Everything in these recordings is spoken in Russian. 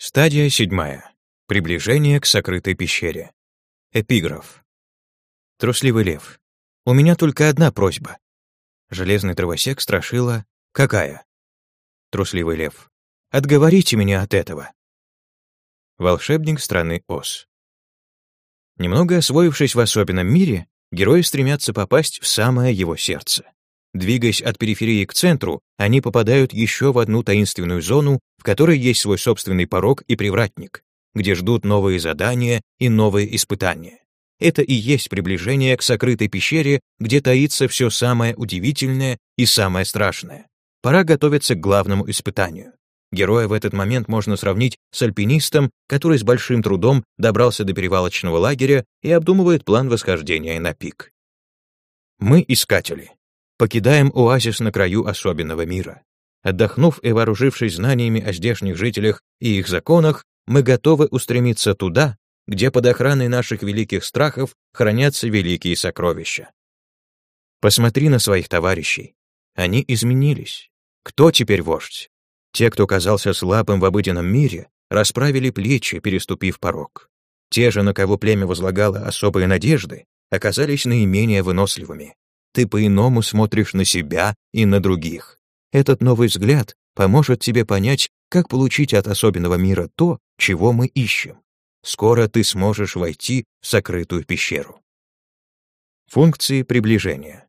Стадия седьмая. Приближение к сокрытой пещере. Эпиграф. Трусливый лев. У меня только одна просьба. Железный дровосек страшила. Какая? Трусливый лев. Отговорите меня от этого. Волшебник страны Оз. Немного освоившись в особенном мире, герои стремятся попасть в самое его сердце. Двигаясь от периферии к центру, они попадают еще в одну таинственную зону, в которой есть свой собственный порог и привратник, где ждут новые задания и новые испытания. Это и есть приближение к сокрытой пещере, где таится все самое удивительное и самое страшное. Пора готовиться к главному испытанию. Героя в этот момент можно сравнить с альпинистом, который с большим трудом добрался до перевалочного лагеря и обдумывает план восхождения на пик. Мы искатели. Покидаем оазис на краю особенного мира. Отдохнув и вооружившись знаниями о здешних жителях и их законах, мы готовы устремиться туда, где под охраной наших великих страхов хранятся великие сокровища. Посмотри на своих товарищей. Они изменились. Кто теперь вождь? Те, кто казался слабым в обыденном мире, расправили плечи, переступив порог. Те же, на кого племя возлагало особые надежды, оказались наименее выносливыми. Ты по-иному смотришь на себя и на других. Этот новый взгляд поможет тебе понять, как получить от особенного мира то, чего мы ищем. Скоро ты сможешь войти в сокрытую пещеру. Функции приближения.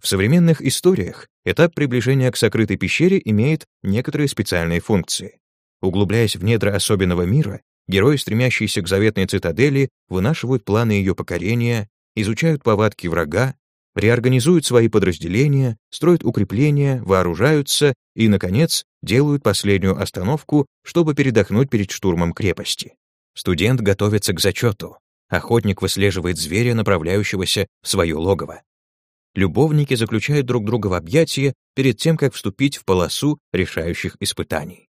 В современных историях этап приближения к сокрытой пещере имеет некоторые специальные функции. Углубляясь в недра особенного мира, герои, стремящиеся к заветной цитадели, вынашивают планы ее покорения, изучают повадки врага реорганизуют свои подразделения, строят укрепления, вооружаются и, наконец, делают последнюю остановку, чтобы передохнуть перед штурмом крепости. Студент готовится к зачету. Охотник выслеживает зверя, направляющегося в свое логово. Любовники заключают друг друга в объятия перед тем, как вступить в полосу решающих испытаний.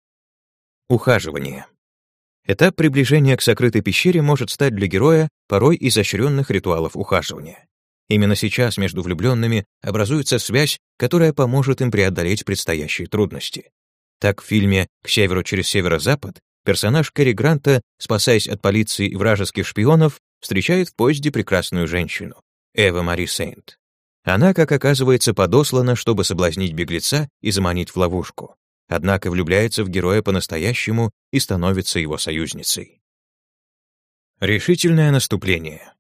Ухаживание. Этап приближения к сокрытой пещере может стать для героя порой изощренных ритуалов ухаживания. Именно сейчас между влюбленными образуется связь, которая поможет им преодолеть предстоящие трудности. Так в фильме «К северу через северо-запад» персонаж Кэрри Гранта, спасаясь от полиции и вражеских шпионов, встречает в поезде прекрасную женщину, Эва Мари Сейнт. Она, как оказывается, подослана, чтобы соблазнить беглеца и заманить в ловушку. Однако влюбляется в героя по-настоящему и становится его союзницей. Решительное наступление.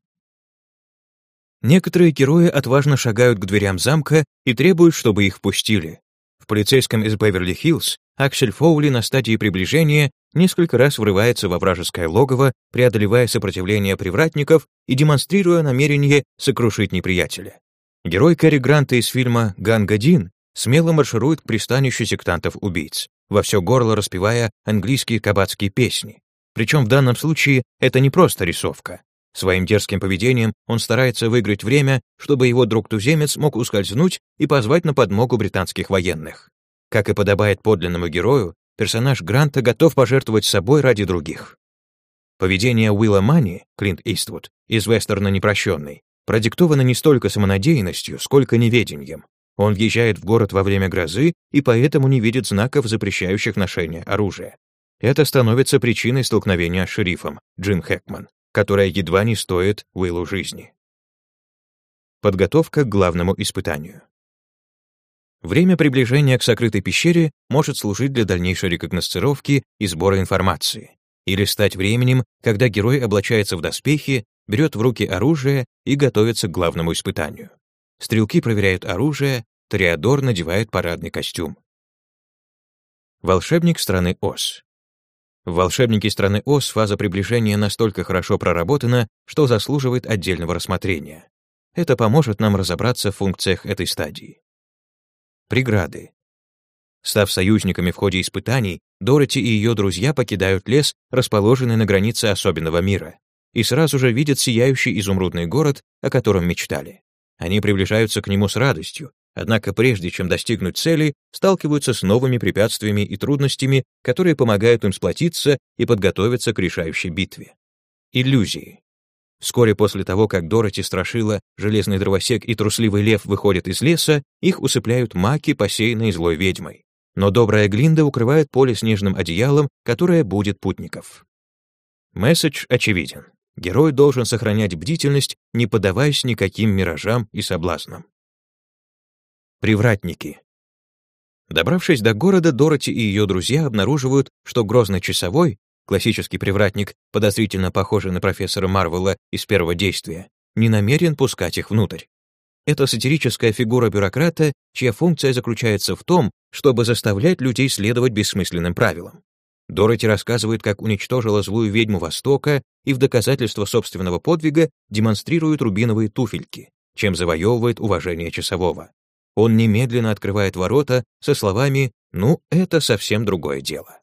Некоторые герои отважно шагают к дверям замка и требуют, чтобы их впустили. В полицейском из Беверли-Хиллз Аксель Фоули на стадии приближения несколько раз врывается во вражеское логово, преодолевая сопротивление привратников и демонстрируя намерение сокрушить неприятеля. Герой Кэрри Гранта из фильма «Гангадин» смело марширует к пристанищу сектантов-убийц, во все горло распевая английские кабацкие песни. Причем в данном случае это не просто рисовка. Своим дерзким поведением он старается выиграть время, чтобы его друг-туземец мог ускользнуть и позвать на подмогу британских военных. Как и подобает подлинному герою, персонаж Гранта готов пожертвовать собой ради других. Поведение Уилла Мани, Клинт Иствуд, из вестерна «Непрощенный», продиктовано не столько самонадеянностью, сколько неведением. Он въезжает в город во время грозы и поэтому не видит знаков, запрещающих ношение оружия. Это становится причиной столкновения с шерифом, Джим Хэкман которая едва не стоит Уиллу жизни. Подготовка к главному испытанию. Время приближения к сокрытой пещере может служить для дальнейшей рекогносцировки и сбора информации, или стать временем, когда герой облачается в доспехи, берет в руки оружие и готовится к главному испытанию. Стрелки проверяют оружие, Тореадор надевает парадный костюм. Волшебник страны Оз. В «Волшебнике страны Оз» фаза приближения настолько хорошо проработана, что заслуживает отдельного рассмотрения. Это поможет нам разобраться в функциях этой стадии. Преграды. Став союзниками в ходе испытаний, Дороти и ее друзья покидают лес, расположенный на границе особенного мира, и сразу же видят сияющий изумрудный город, о котором мечтали. Они приближаются к нему с радостью, Однако прежде чем достигнуть цели, сталкиваются с новыми препятствиями и трудностями, которые помогают им сплотиться и подготовиться к решающей битве. Иллюзии. Вскоре после того, как Дороти страшила, железный дровосек и трусливый лев выходят из леса, их усыпляют маки, посеянные злой ведьмой. но добрая Глинда укрывает поле снежным одеялом, которое будет путников. Месседж очевиден. Герой должен сохранять бдительность, не поддаваясь никаким миражам и соблазнам. Привратники. Добравшись до города, Дороти и ее друзья обнаруживают, что грозный часовой, классический привратник, подозрительно похожий на профессора Марвела из первого действия, не намерен пускать их внутрь. Это сатирическая фигура бюрократа, чья функция заключается в том, чтобы заставлять людей следовать бессмысленным правилам. Дороти рассказывает, как уничтожила злую ведьму Востока и в доказательство собственного подвига демонстрирует рубиновые туфельки, чем завоевывает уважение часового. Он немедленно открывает ворота со словами «Ну, это совсем другое дело».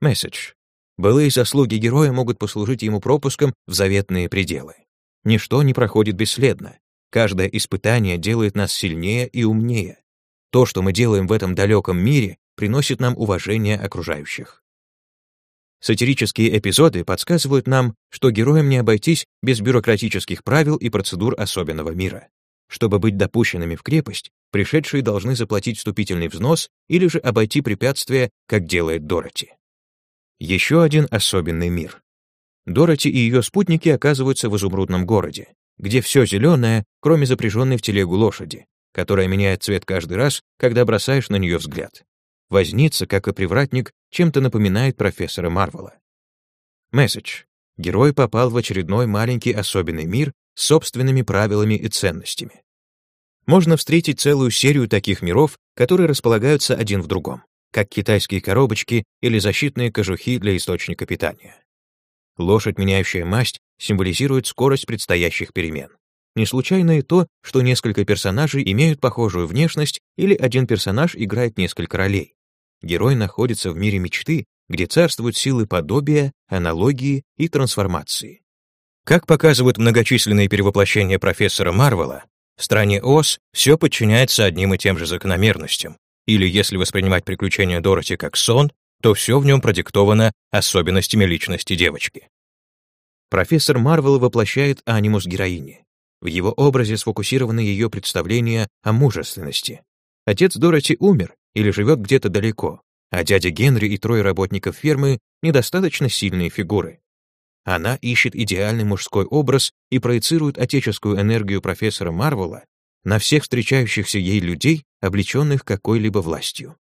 Месседж. Былые заслуги героя могут послужить ему пропуском в заветные пределы. Ничто не проходит бесследно. Каждое испытание делает нас сильнее и умнее. То, что мы делаем в этом далеком мире, приносит нам уважение окружающих. Сатирические эпизоды подсказывают нам, что героям не обойтись без бюрократических правил и процедур особенного мира. Чтобы быть допущенными в крепость, пришедшие должны заплатить вступительный взнос или же обойти препятствия, как делает Дороти. Еще один особенный мир. Дороти и ее спутники оказываются в изумрудном городе, где все зеленое, кроме запряженной в телегу лошади, которая меняет цвет каждый раз, когда бросаешь на нее взгляд. Возница, как и привратник, чем-то напоминает профессора Марвела. Месседж. Герой попал в очередной маленький особенный мир собственными правилами и ценностями. Можно встретить целую серию таких миров, которые располагаются один в другом, как китайские коробочки или защитные кожухи для источника питания. Лошадь, меняющая масть, символизирует скорость предстоящих перемен. Не случайно и то, что несколько персонажей имеют похожую внешность или один персонаж играет несколько ролей. Герой находится в мире мечты, где царствуют силы подобия, аналогии и трансформации. Как показывают многочисленные перевоплощения профессора Марвела, в стране Оз все подчиняется одним и тем же закономерностям. Или если воспринимать приключения Дороти как сон, то все в нем продиктовано особенностями личности девочки. Профессор Марвел воплощает анимус героини. В его образе сфокусированы ее представления о мужественности. Отец Дороти умер или живет где-то далеко, а дядя Генри и трое работников фермы — недостаточно сильные фигуры. Она ищет идеальный мужской образ и проецирует отеческую энергию профессора Марвела на всех встречающихся ей людей, облеченных какой-либо властью.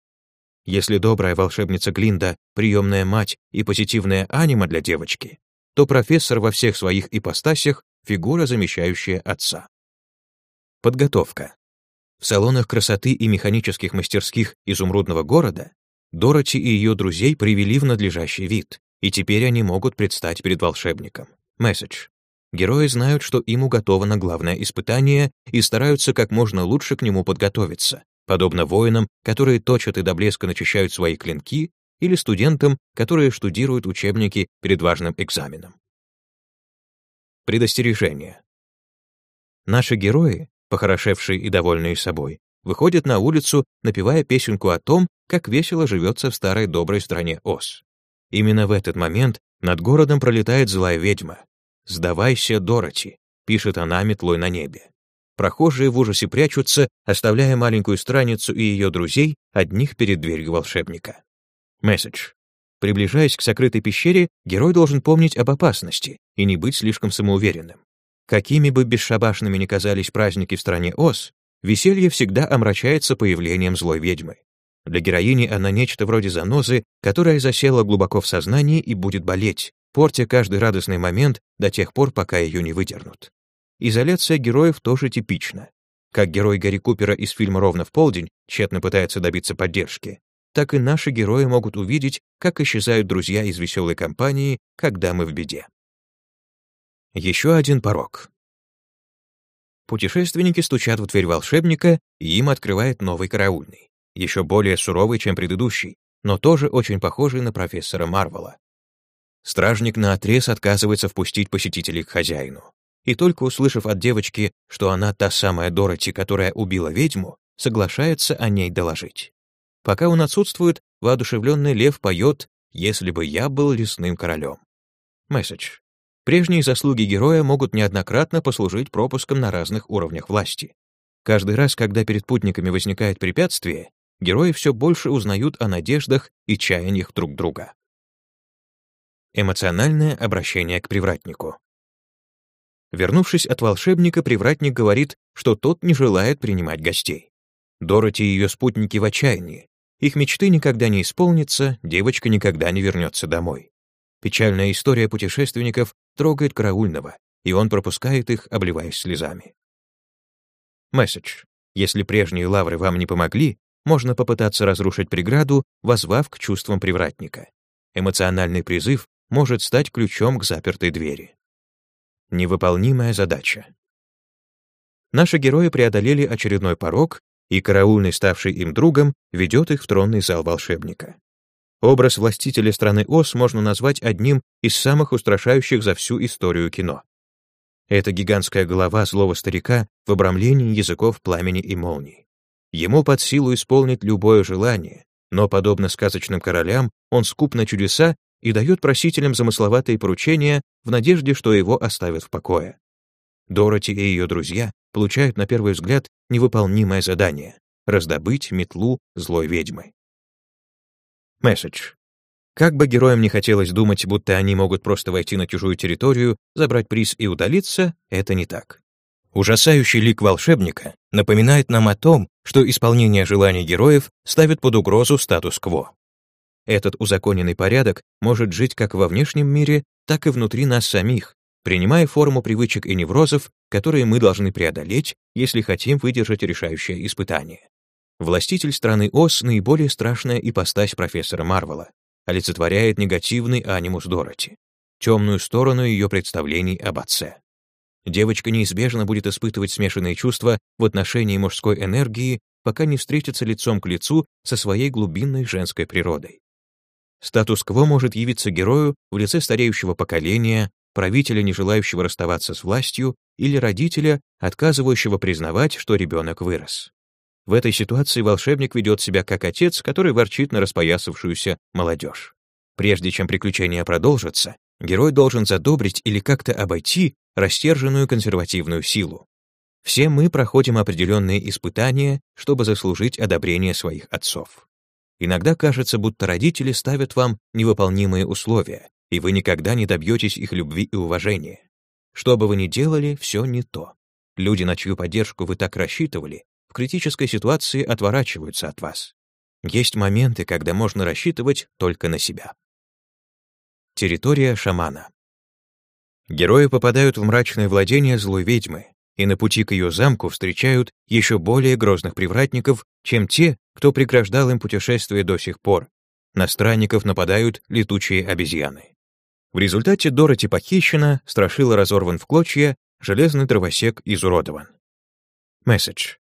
Если добрая волшебница Глинда — приемная мать и позитивная анима для девочки, то профессор во всех своих ипостасях — фигура, замещающая отца. Подготовка. В салонах красоты и механических мастерских изумрудного города Дороти и ее друзей привели в надлежащий вид, и теперь они могут предстать перед волшебником. Месседж. Герои знают, что им уготовано главное испытание и стараются как можно лучше к нему подготовиться, подобно воинам, которые точат и до блеска начищают свои клинки, или студентам, которые штудируют учебники перед важным экзаменом. Предостережение. Наши герои, похорошевшие и довольные собой, выходят на улицу, напевая песенку о том, как весело живется в старой доброй стране Оз. Именно в этот момент над городом пролетает злая ведьма. «Сдавайся, Дороти», — пишет она метлой на небе. Прохожие в ужасе прячутся, оставляя маленькую страницу и ее друзей одних перед дверью волшебника. Месседж. Приближаясь к сокрытой пещере, герой должен помнить об опасности и не быть слишком самоуверенным. Какими бы бесшабашными ни казались праздники в стране Оз, веселье всегда омрачается появлением злой ведьмы. Для героини она нечто вроде занозы, которая засела глубоко в сознании и будет болеть, портя каждый радостный момент до тех пор, пока ее не выдернут. Изоляция героев тоже типична. Как герой Гарри Купера из фильма «Ровно в полдень» тщетно пытается добиться поддержки, так и наши герои могут увидеть, как исчезают друзья из веселой компании, когда мы в беде. Еще один порог. Путешественники стучат в дверь волшебника, и им открывает новый караульный, еще более суровый, чем предыдущий, но тоже очень похожий на профессора Марвела. Стражник наотрез отказывается впустить посетителей к хозяину и только услышав от девочки, что она та самая Дороти, которая убила ведьму, соглашается о ней доложить. Пока он отсутствует, воодушевленный лев поет «Если бы я был лесным королем». Месседж. Прежние заслуги героя могут неоднократно послужить пропуском на разных уровнях власти. Каждый раз, когда перед путниками возникает препятствие, герои все больше узнают о надеждах и чаяниях друг друга. Эмоциональное обращение к привратнику. Вернувшись от волшебника, привратник говорит, что тот не желает принимать гостей. Дороти и ее спутники в отчаянии. Их мечты никогда не исполнятся, девочка никогда не вернется домой. Печальная история путешественников трогает караульного, и он пропускает их, обливаясь слезами. Месседж. Если прежние лавры вам не помогли, можно попытаться разрушить преграду, возвав к чувствам привратника. Эмоциональный призыв может стать ключом к запертой двери. Невыполнимая задача. Наши герои преодолели очередной порог, и караульный, ставший им другом, ведет их в тронный зал волшебника. Образ властителя страны Оз можно назвать одним из самых устрашающих за всю историю кино. Это гигантская голова злого старика в обрамлении языков пламени и молний. Ему под силу исполнить любое желание, но, подобно сказочным королям, он скуп на чудеса и дает просителям замысловатые поручения в надежде, что его оставят в покое. Дороти и ее друзья получают на первый взгляд невыполнимое задание — раздобыть метлу злой ведьмы. Месседж. Как бы героям не хотелось думать, будто они могут просто войти на чужую территорию, забрать приз и удалиться, это не так. Ужасающий лик волшебника напоминает нам о том, что исполнение желаний героев ставит под угрозу статус-кво. Этот узаконенный порядок может жить как во внешнем мире, так и внутри нас самих, принимая форму привычек и неврозов, которые мы должны преодолеть, если хотим выдержать решающее испытание. Властитель страны Оз — наиболее страшная ипостась профессора Марвела, олицетворяет негативный анимус Дороти, темную сторону ее представлений об отце. Девочка неизбежно будет испытывать смешанные чувства в отношении мужской энергии, пока не встретится лицом к лицу со своей глубинной женской природой. Статус-кво может явиться герою в лице стареющего поколения, правителя, не желающего расставаться с властью, или родителя, отказывающего признавать, что ребенок вырос. В этой ситуации волшебник ведет себя как отец, который ворчит на распоясавшуюся молодежь. Прежде чем приключения продолжатся, герой должен задобрить или как-то обойти растерженную консервативную силу. Все мы проходим определенные испытания, чтобы заслужить одобрение своих отцов. Иногда кажется, будто родители ставят вам невыполнимые условия, и вы никогда не добьетесь их любви и уважения. Что бы вы ни делали, все не то. Люди, на чью поддержку вы так рассчитывали, в критической ситуации отворачиваются от вас. Есть моменты, когда можно рассчитывать только на себя. Территория шамана. Герои попадают в мрачное владение злой ведьмы, и на пути к ее замку встречают еще более грозных привратников, чем те, кто преграждал им путешествие до сих пор. На странников нападают летучие обезьяны. В результате Дороти похищена, Страшила разорван в клочья, железный дровосек изуродован. Месседж.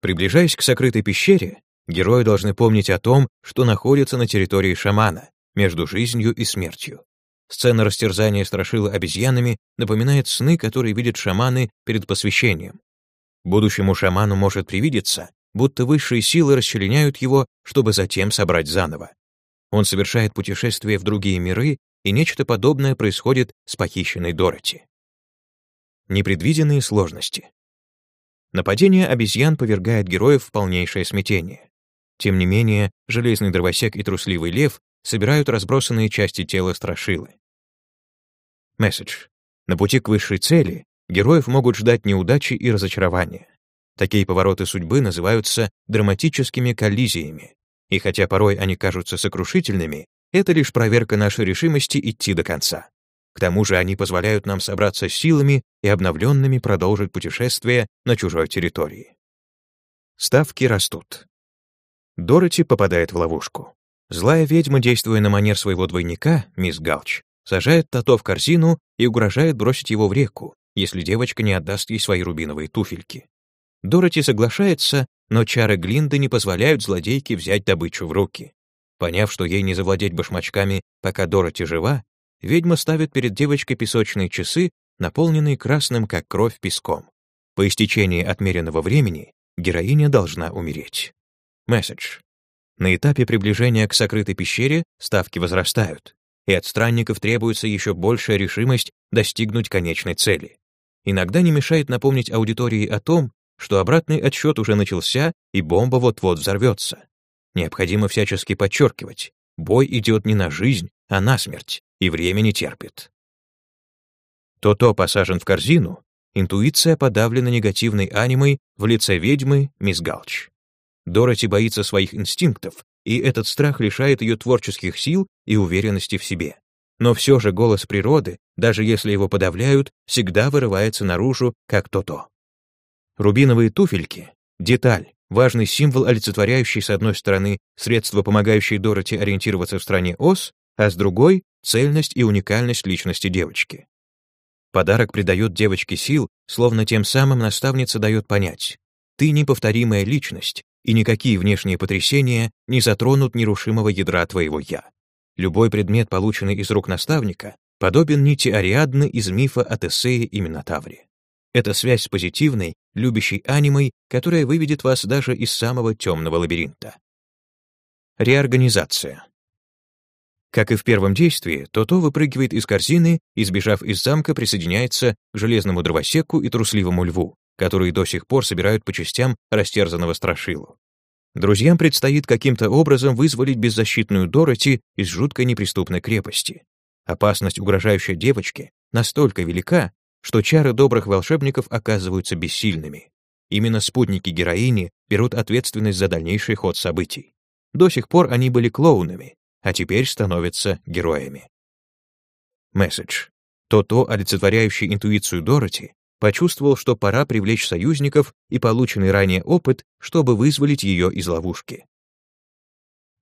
Приближаясь к сокрытой пещере, герои должны помнить о том, что находятся на территории шамана, между жизнью и смертью. Сцена растерзания страшила обезьянами напоминает сны, которые видят шаманы перед посвящением. Будущему шаману может привидеться, будто высшие силы расчленяют его, чтобы затем собрать заново. Он совершает путешествие в другие миры, и нечто подобное происходит с похищенной Дороти. Непредвиденные сложности. Нападение обезьян повергает героев в полнейшее смятение. Тем не менее, железный дровосек и трусливый лев собирают разбросанные части тела страшилы. Месседж. На пути к высшей цели героев могут ждать неудачи и разочарования. Такие повороты судьбы называются драматическими коллизиями, и хотя порой они кажутся сокрушительными, это лишь проверка нашей решимости идти до конца. К тому же они позволяют нам собраться с силами и обновленными продолжить путешествие на чужой территории. Ставки растут. Дороти попадает в ловушку. Злая ведьма, действуя на манер своего двойника, мисс Галч, сажает Тато в корзину и угрожает бросить его в реку, если девочка не отдаст ей свои рубиновые туфельки. Дороти соглашается, но чары Глинды не позволяют злодейке взять добычу в руки. Поняв, что ей не завладеть башмачками, пока Дороти жива, ведьма ставит перед девочкой песочные часы, наполненные красным, как кровь, песком. По истечении отмеренного времени героиня должна умереть. Месседж. На этапе приближения к сокрытой пещере ставки возрастают, и от странников требуется еще большая решимость достигнуть конечной цели. Иногда не мешает напомнить аудитории о том, что обратный отсчет уже начался и бомба вот-вот взорвется. необходимо всячески подчеркивать. Бой идет не на жизнь, а на смерть, и время не терпит. То-то посажен в корзину, интуиция подавлена негативной анимой в лице ведьмы Мисс Галч. Дороти боится своих инстинктов, и этот страх лишает ее творческих сил и уверенности в себе. Но все же голос природы, даже если его подавляют, всегда вырывается наружу, как то-то. Рубиновые туфельки — деталь, важный символ, олицетворяющий с одной стороны средства, помогающие Дороти ориентироваться в стране Оз, а с другой — цельность и уникальность личности девочки. Подарок придает девочке сил, словно тем самым наставница дает понять. Ты неповторимая личность, и никакие внешние потрясения не затронут нерушимого ядра твоего «я». Любой предмет, полученный из рук наставника, подобен нити Ариадны из мифа о Тесее и Минотавре. Это связь с позитивной, любящей анимой, которая выведет вас даже из самого темного лабиринта. Реорганизация. Как и в первом действии, Тото выпрыгивает из корзины и, сбежав из замка, присоединяется к железному дровосеку и трусливому льву, которые до сих пор собирают по частям растерзанного страшилу. Друзьям предстоит каким-то образом вызволить беззащитную Дороти из жуткой неприступной крепости. Опасность, угрожающая девочке, настолько велика, что чары добрых волшебников оказываются бессильными. Именно спутники героини берут ответственность за дальнейший ход событий. До сих пор они были клоунами, а теперь становятся героями. Месседж. То-то, олицетворяющий интуицию Дороти, почувствовал, что пора привлечь союзников и полученный ранее опыт, чтобы вызволить ее из ловушки.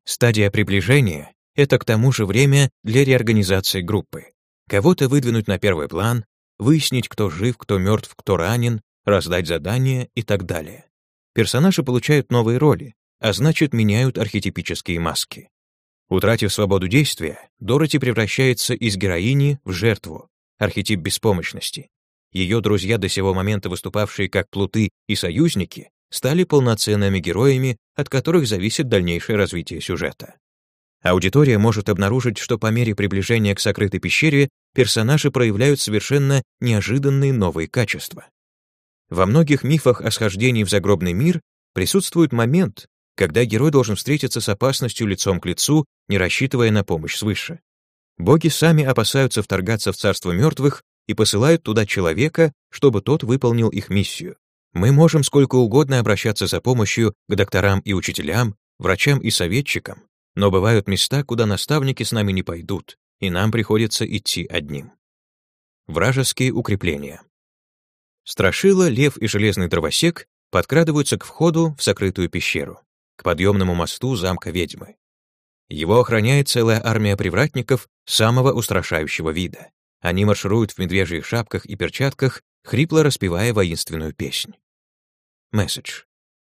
Стадия приближения — это к тому же время для реорганизации группы. Кого-то выдвинуть на первый план, выяснить, кто жив, кто мертв, кто ранен, раздать задания и так далее. Персонажи получают новые роли, а значит, меняют архетипические маски. Утратив свободу действия, Дороти превращается из героини в жертву, архетип беспомощности. Ее друзья, до сего момента выступавшие как плуты и союзники, стали полноценными героями, от которых зависит дальнейшее развитие сюжета. Аудитория может обнаружить, что по мере приближения к сокрытой пещере персонажи проявляют совершенно неожиданные новые качества. Во многих мифах о схождении в загробный мир присутствует момент, когда герой должен встретиться с опасностью лицом к лицу, не рассчитывая на помощь свыше. Боги сами опасаются вторгаться в царство мертвых и посылают туда человека, чтобы тот выполнил их миссию. Мы можем сколько угодно обращаться за помощью к докторам и учителям, врачам и советчикам, но бывают места, куда наставники с нами не пойдут, и нам приходится идти одним. Вражеские укрепления. Страшила, лев и железный дровосек подкрадываются к входу в закрытую пещеру к подъемному мосту замка ведьмы. Его охраняет целая армия привратников самого устрашающего вида. Они маршируют в медвежьих шапках и перчатках, хрипло распевая воинственную песнь. Месседж.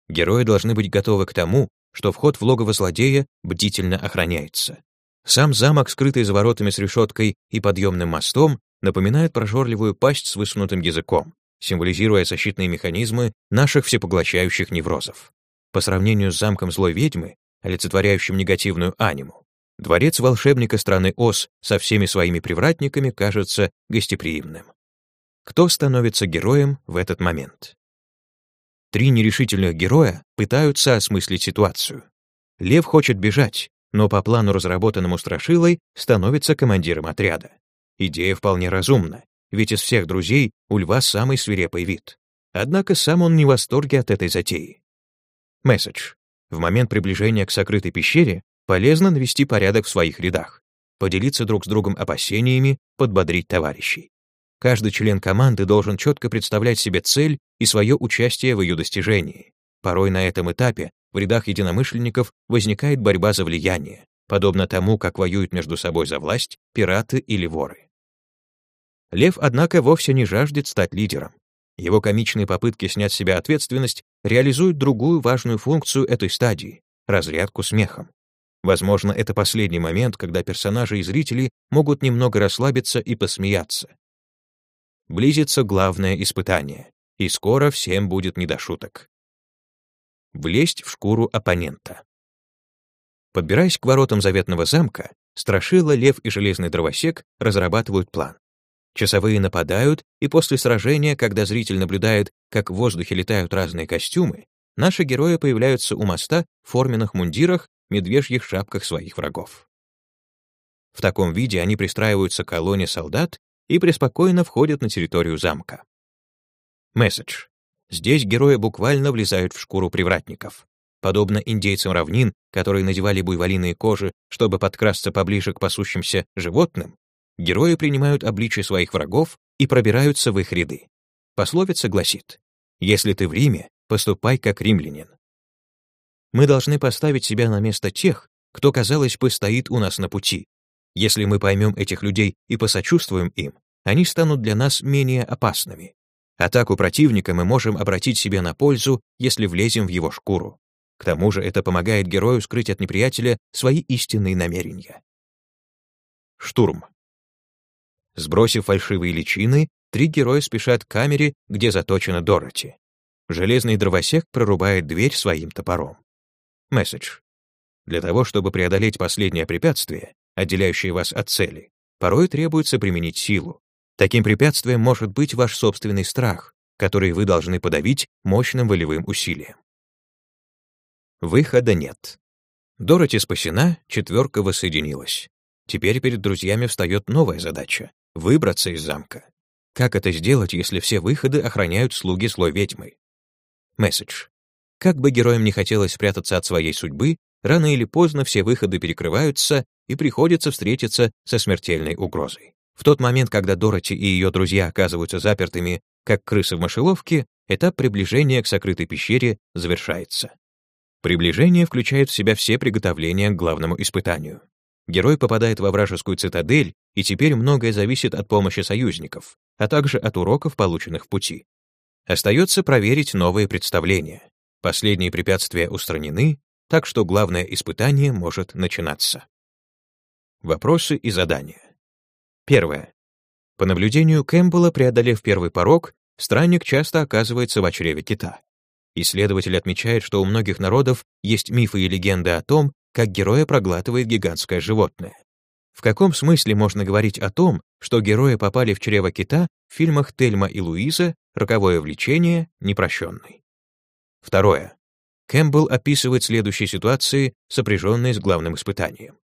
Герои должны быть готовы к тому, что вход в логово злодея бдительно охраняется. Сам замок, скрытый за воротами с решеткой и подъемным мостом, напоминает прожорливую пасть с высунутым языком, символизируя защитные механизмы наших всепоглощающих неврозов. По сравнению с замком злой ведьмы, олицетворяющим негативную аниму, дворец волшебника страны Оз со всеми своими привратниками кажется гостеприимным. Кто становится героем в этот момент? Три нерешительных героя пытаются осмыслить ситуацию. Лев хочет бежать, но по плану, разработанному Страшилой, становится командиром отряда. Идея вполне разумна, ведь из всех друзей у льва самый свирепый вид. Однако сам он не в восторге от этой затеи. Месседж. В момент приближения к сокрытой пещере полезно навести порядок в своих рядах, поделиться друг с другом опасениями, подбодрить товарищей. Каждый член команды должен четко представлять себе цель и свое участие в ее достижении. Порой на этом этапе в рядах единомышленников возникает борьба за влияние, подобно тому, как воюют между собой за власть пираты или воры. Лев, однако, вовсе не жаждет стать лидером. Его комичные попытки снять с себя ответственность реализуют другую важную функцию этой стадии — разрядку смехом. Возможно, это последний момент, когда персонажи и зрители могут немного расслабиться и посмеяться. Близится главное испытание, и скоро всем будет не до шуток. Влезть в шкуру оппонента. Подбираясь к воротам заветного замка, Страшила, Лев и Железный Дровосек разрабатывают план. Часовые нападают, и после сражения, когда зритель наблюдает, как в воздухе летают разные костюмы, наши герои появляются у моста в форменных мундирах, медвежьих шапках своих врагов. В таком виде они пристраиваются к колонне солдат и преспокойно входят на территорию замка. Месседж. Здесь герои буквально влезают в шкуру привратников. Подобно индейцам равнин, которые надевали буйволиные кожи, чтобы подкрасться поближе к пасущимся животным, герои принимают обличие своих врагов и пробираются в их ряды. Пословица гласит «Если ты в Риме, поступай как римлянин». Мы должны поставить себя на место тех, кто, казалось бы, стоит у нас на пути. Если мы поймем этих людей и посочувствуем им, они станут для нас менее опасными. Атаку противника мы можем обратить себе на пользу, если влезем в его шкуру. К тому же это помогает герою скрыть от неприятеля свои истинные намерения. Штурм. Сбросив фальшивые личины, три героя спешат к камере, где заточена Дороти. Железный дровосек прорубает дверь своим топором. Месседж. Для того, чтобы преодолеть последнее препятствие, отделяющее вас от цели, порой требуется применить силу. Таким препятствием может быть ваш собственный страх, который вы должны подавить мощным волевым усилием. Выхода нет. Дороти спасена, четверка воссоединилась. Теперь перед друзьями встает новая задача — выбраться из замка. Как это сделать, если все выходы охраняют слуги злой ведьмы? Месседж. Как бы героям не хотелось спрятаться от своей судьбы, рано или поздно все выходы перекрываются и приходится встретиться со смертельной угрозой. В тот момент, когда Дороти и ее друзья оказываются запертыми, как крысы в мышеловке, этап приближения к сокрытой пещере завершается. Приближение включает в себя все приготовления к главному испытанию. Герой попадает во вражескую цитадель, и теперь многое зависит от помощи союзников, а также от уроков, полученных в пути. Остается проверить новые представления. Последние препятствия устранены, так что главное испытание может начинаться. Вопросы и задания. Первое. По наблюдению Кэмпбелла, преодолев первый порог, странник часто оказывается в чреве кита. Исследователь отмечает, что у многих народов есть мифы и легенды о том, как героя проглатывает гигантское животное. В каком смысле можно говорить о том, что герои попали в чрево кита в фильмах «Тельма и Луиза», «Роковое влечение», «Непрощенный»? Второе. Кэмпбелл описывает следующие ситуации, сопряженные с главным испытанием.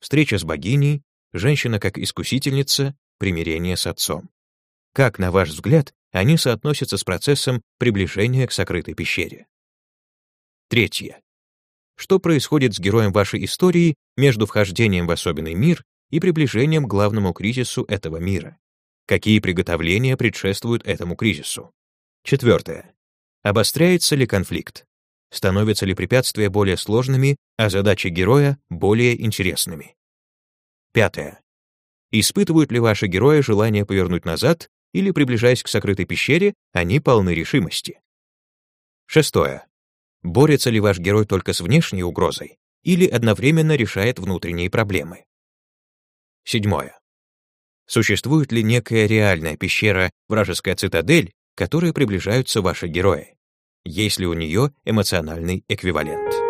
Встреча с богиней, женщина как искусительница, примирение с отцом. Как, на ваш взгляд, они соотносятся с процессом приближения к сокрытой пещере. Третье. Что происходит с героем вашей истории между вхождением в особенный мир и приближением к главному кризису этого мира? Какие приготовления предшествуют этому кризису? Четвертое. Обостряется ли конфликт? Становятся ли препятствия более сложными, а задачи героя более интересными? Пятое. Испытывают ли ваши герои желание повернуть назад или, приближаясь к сокрытой пещере, они полны решимости. Шестое. Борется ли ваш герой только с внешней угрозой или одновременно решает внутренние проблемы? Седьмое. Существует ли некая реальная пещера, вражеская цитадель, к которой приближаются ваши герои? Есть ли у нее эмоциональный эквивалент?